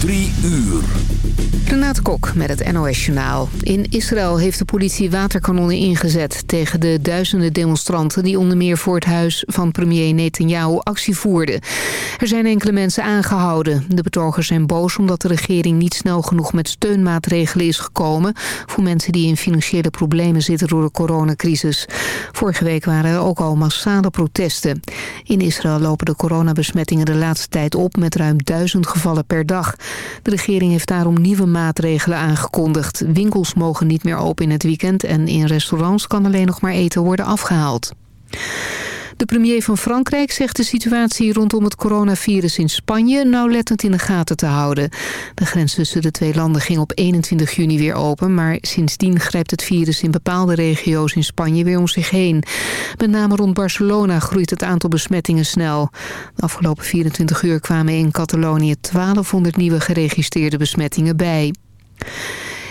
Drie uur. Renate Kok met het NOS Journaal. In Israël heeft de politie waterkanonnen ingezet... tegen de duizenden demonstranten... die onder meer voor het huis van premier Netanyahu actie voerden. Er zijn enkele mensen aangehouden. De betogers zijn boos omdat de regering niet snel genoeg... met steunmaatregelen is gekomen... voor mensen die in financiële problemen zitten door de coronacrisis. Vorige week waren er ook al massale protesten. In Israël lopen de coronabesmettingen de laatste tijd op... met ruim duizend gevallen per dag. De regering heeft daarom nieuwe maatregelen aangekondigd. Winkels mogen niet meer open in het weekend en in restaurants kan alleen nog maar eten worden afgehaald. De premier van Frankrijk zegt de situatie rondom het coronavirus in Spanje nauwlettend in de gaten te houden. De grens tussen de twee landen ging op 21 juni weer open, maar sindsdien grijpt het virus in bepaalde regio's in Spanje weer om zich heen. Met name rond Barcelona groeit het aantal besmettingen snel. De afgelopen 24 uur kwamen in Catalonië 1200 nieuwe geregistreerde besmettingen bij.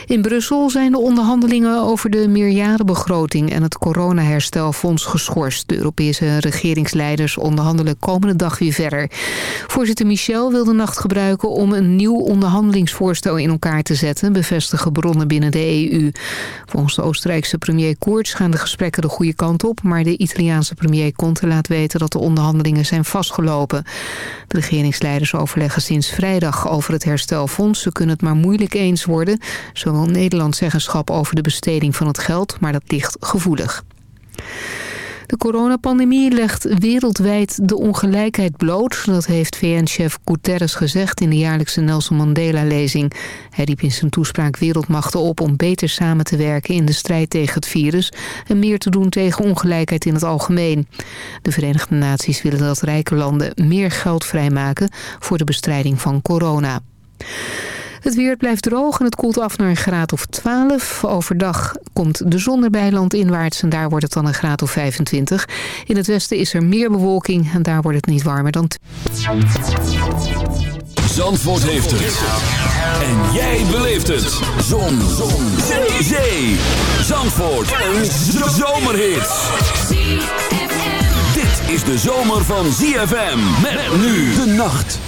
In Brussel zijn de onderhandelingen over de meerjarenbegroting en het coronaherstelfonds geschorst. De Europese regeringsleiders onderhandelen komende dag weer verder. Voorzitter Michel wil de nacht gebruiken om een nieuw onderhandelingsvoorstel in elkaar te zetten, bevestigen bronnen binnen de EU. Volgens de Oostenrijkse premier Koerts gaan de gesprekken de goede kant op, maar de Italiaanse premier Conte laat weten dat de onderhandelingen zijn vastgelopen. De regeringsleiders overleggen sinds vrijdag over het herstelfonds. Ze kunnen het maar moeilijk eens worden. Zo Nederland zeggenschap over de besteding van het geld, maar dat ligt gevoelig. De coronapandemie legt wereldwijd de ongelijkheid bloot. Dat heeft VN-chef Guterres gezegd in de jaarlijkse Nelson Mandela-lezing. Hij riep in zijn toespraak wereldmachten op om beter samen te werken in de strijd tegen het virus... en meer te doen tegen ongelijkheid in het algemeen. De Verenigde Naties willen dat rijke landen meer geld vrijmaken voor de bestrijding van corona. Het weer blijft droog en het koelt af naar een graad of 12. Overdag komt de zon erbij landinwaarts en daar wordt het dan een graad of 25. In het westen is er meer bewolking en daar wordt het niet warmer dan... Zandvoort heeft het. En jij beleeft het. Zon. zon. Zee. Zee. Zandvoort. Een zomerhit. Dit is de zomer van ZFM. Met nu de nacht.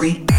Marie.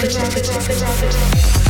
it, drop it, drop it, drop it.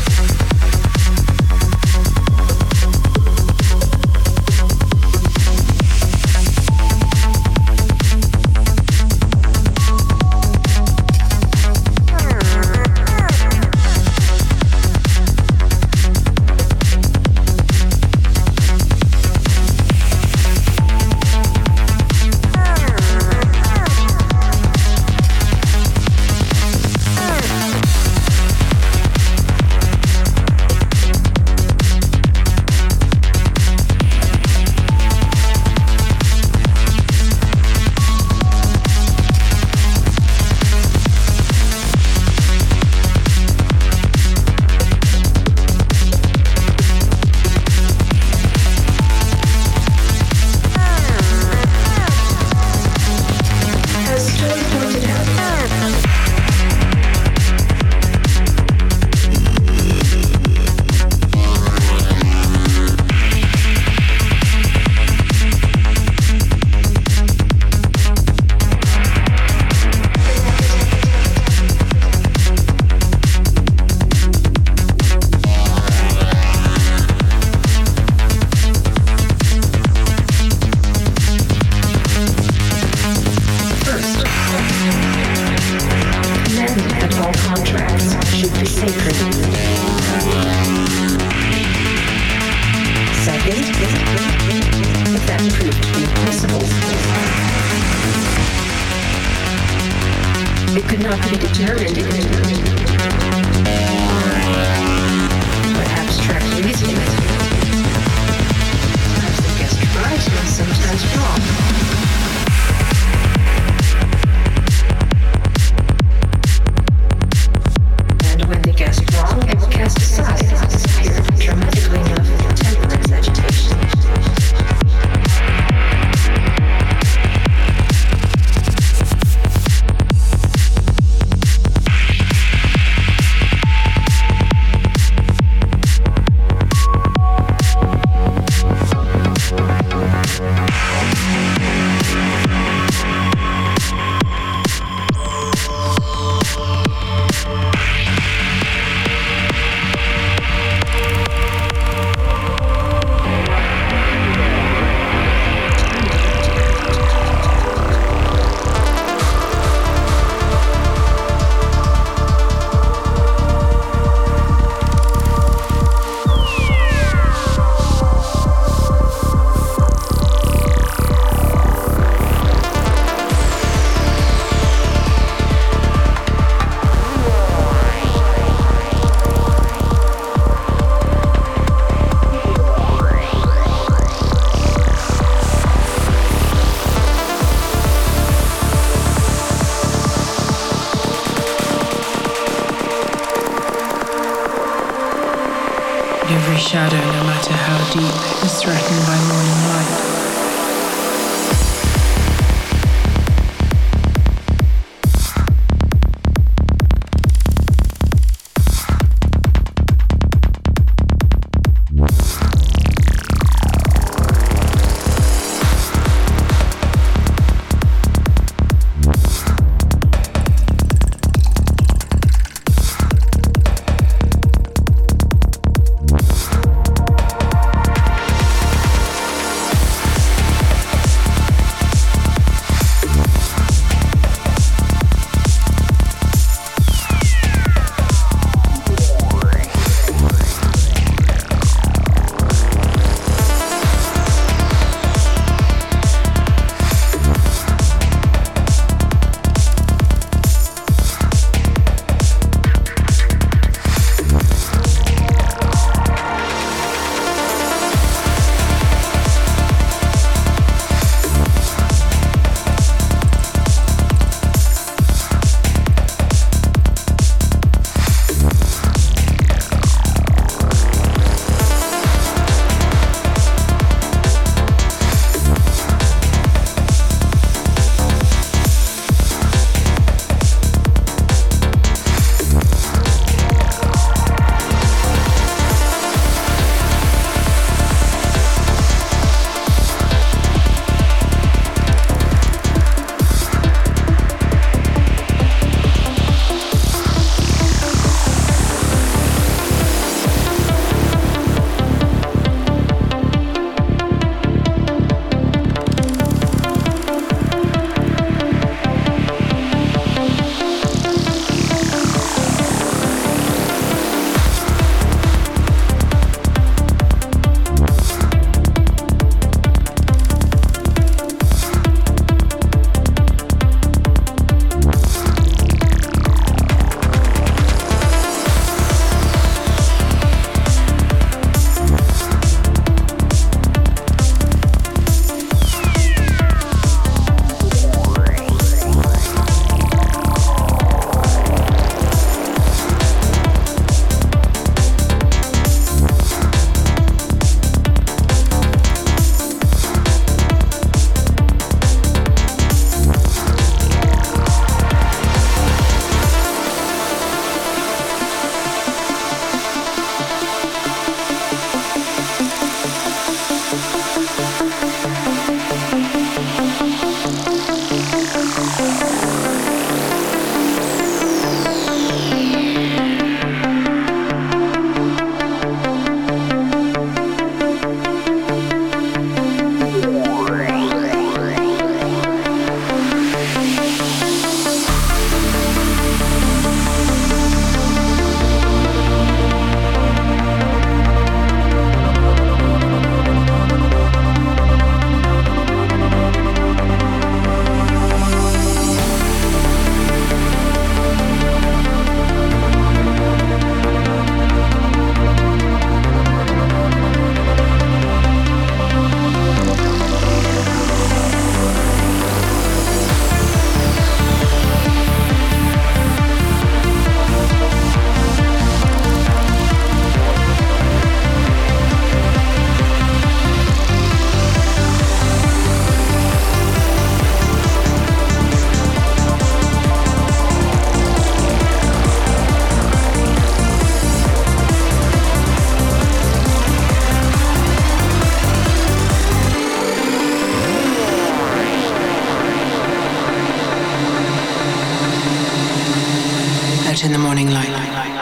In the morning light.